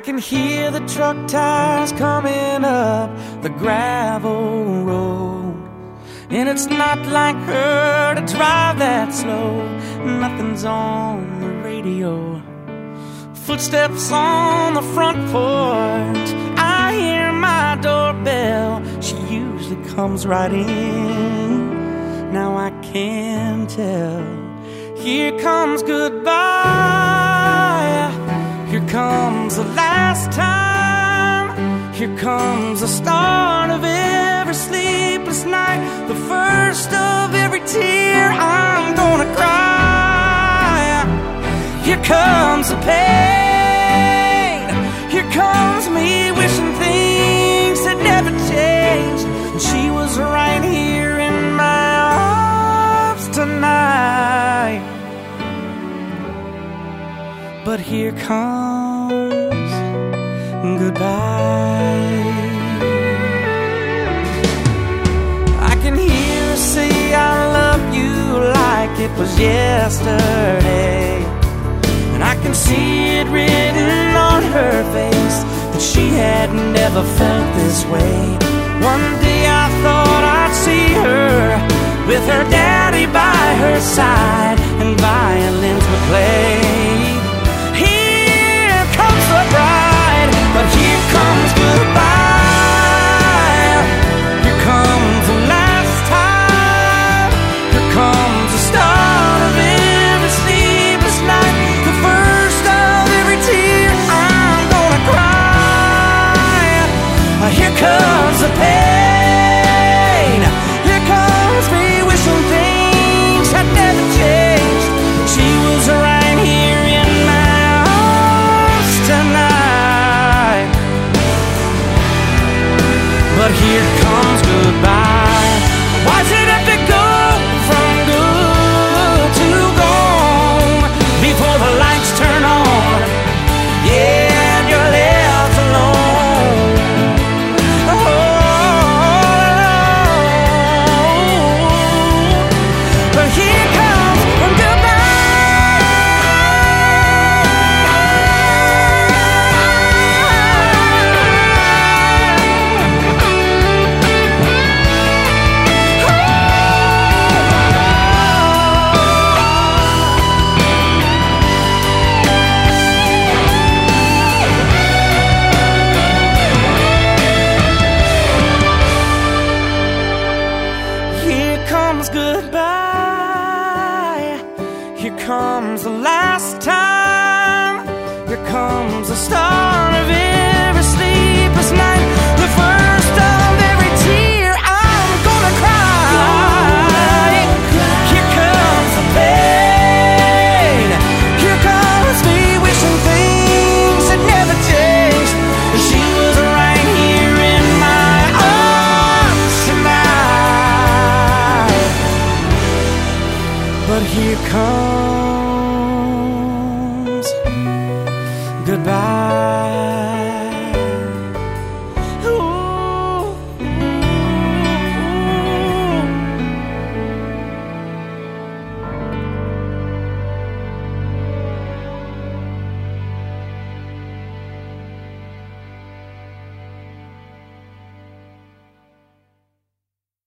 can hear the truck tires coming up the gravel road. And it's not like her to drive that slow. Nothing's on the radio. Footsteps on the front porch. I hear my doorbell. She usually comes right in. Now I can tell. Here comes goodbye. Here comes the start of every sleepless night. The first of every tear I'm gonna cry. Here comes the pain. Here comes me wishing things had never changed. And she was right here in my arms tonight. But here comes goodbye. I can hear her say I love you like it was yesterday. And I can see it written on her face that she had never felt this way. One day I thought I'd see her with her daddy by her side comes goodbye. Here comes the last time. Here comes the it. here comes goodbye.